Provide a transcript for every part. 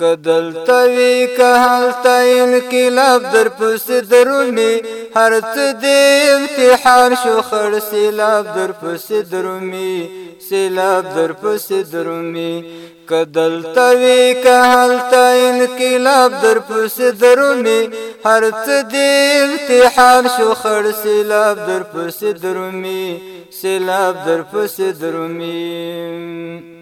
کدل توی که حالتا انقلاب در پس درومی هر څه دې امتحان شو خړ سیلاب در پس درومی سیلاب در پس درومی کدل توی که حالتا انقلاب در پس درومی هر څه دې امتحان شو خړ سیلاب در پس درومی سیلاب در پس درومی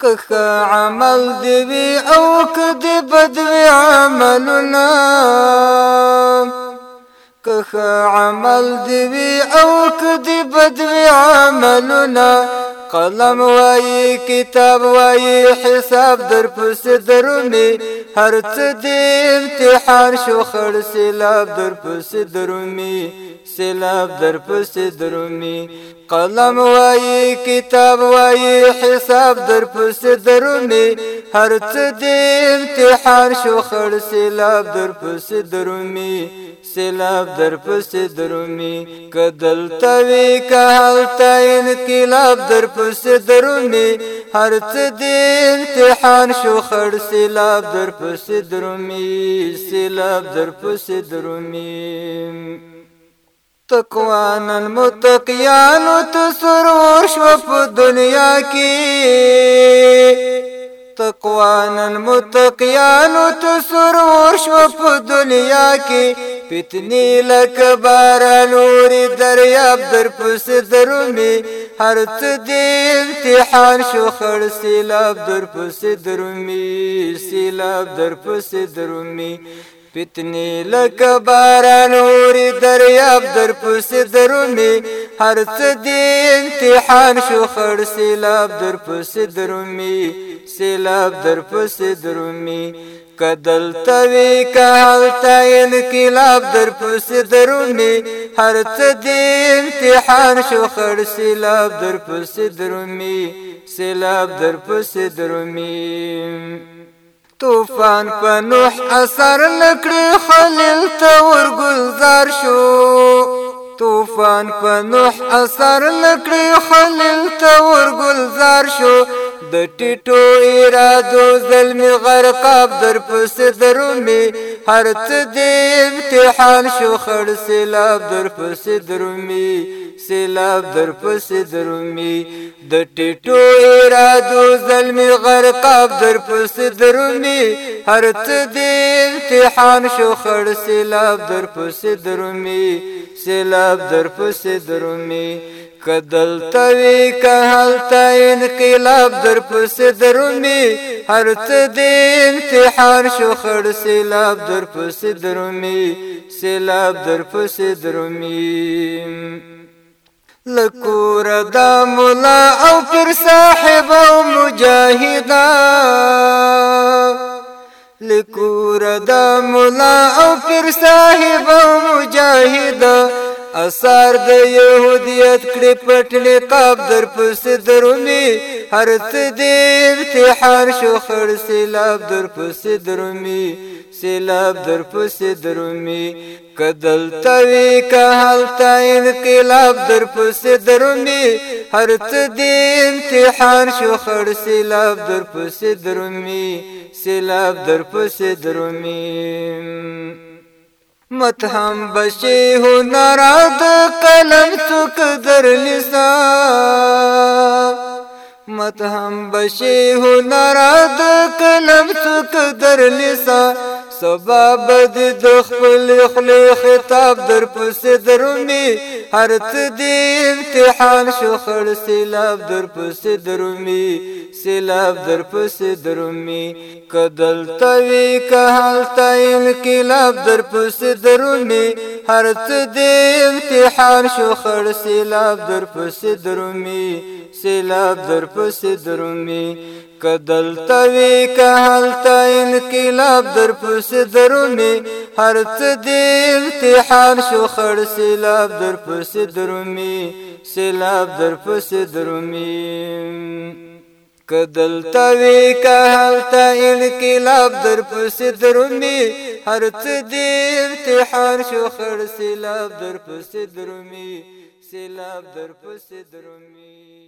که عمل دی وی او کدی بدوی عملنا که عمل دی وی او کدی بدوی عملنا قلم وای کتاب وای حساب در پس درومی هر څه د امتحان شو خړ سیلاب در پس درومی سیلاب در پس درومی قلم وای کتاب وای حساب در پس درومی هر څه د امتحان شو خړ سیلاب در پس درومی سیلاب در پس درومی کدل توی که حالت انقلاب در پس در می هر څه د امتحان شو خړ سیلاب در پس در می سیلاب در پس در می تقوان المتقیان تو سرور شو په دنیا کې تقوان المتقیان تو سرور شو په دنیا کې فتنی لکه باران اوري دریاب در پس درومي هر څه دې امتحان شو خړ سیلاب در پسې درومي سیلاب در پسې درومي پتنی لکه باران اوري دریاب در پسې درومي هر څه دې امتحان شو خړ سیلاب در پسې درومي سیلاب در پسې درومي کدل توي که حالت انقلاب در پسې درومي هر څه دې امتحان شو خړ سیلاب در پس درومي سیلاب در پس درومي طوفان په نوح اثر لکړي خلیل ته ورګلزار شو طوفان په نوح اثر لکړي خلیل ته ورګلزار شو د ټټو ارادو ظلم غرقاب در پس درومي هر څه دې امتحان شو خړ سیلاب در پسې درومي سیلاب در پسې درومي د ټټو ارادو ظلمي غرقاب در پسې درومي هر څه دې امتحان شو خړ سیلاب در پسې درومي سیلاب در پسې درومي کدل توی که حالتا انقلاب در پس درومی هر څه د امتحان شو خړ سیلاب در پس درومی سیلاب در پس درومی لکور دا مولا او پر صاحب او مجاهدان لکور دا مولا او پر صاحب او مجاهدان اثر د يهوديت کړي پټ نقاب در پس درومي هر څه دې امتحان شو خړ سیلاب در پس درومي سیلاب در پس درومي کدل توي کهل تا انقلاب در پس درومي هر څه دې امتحان شو خړ سیلاب در پس درومي سیلاب در پس درومي متهم بشي هنر د قلم څوک در لسا متهم بشي هنر د قلم څوک در لسا سبب د خپل خپل خطاب در پس درومي هر څه د امتحان شو خړ سیلاب در پس درومي سیلاب در پس درومی کدل توی که حال تا انقلاب در پس درومی هر څه دې امتحان شو خړ سیلاب در پس درومی سیلاب در پس درومی کدل توی که حال تا انقلاب در پس درومی هر څه دې امتحان شو خړ سیلاب در پس درومی سیلاب در پس درومی کدل توی که هلتا انقلاب در پس درمی هر چه دی افتحار شو خړ سیلاب در پس درمی سیلاب در پس درمی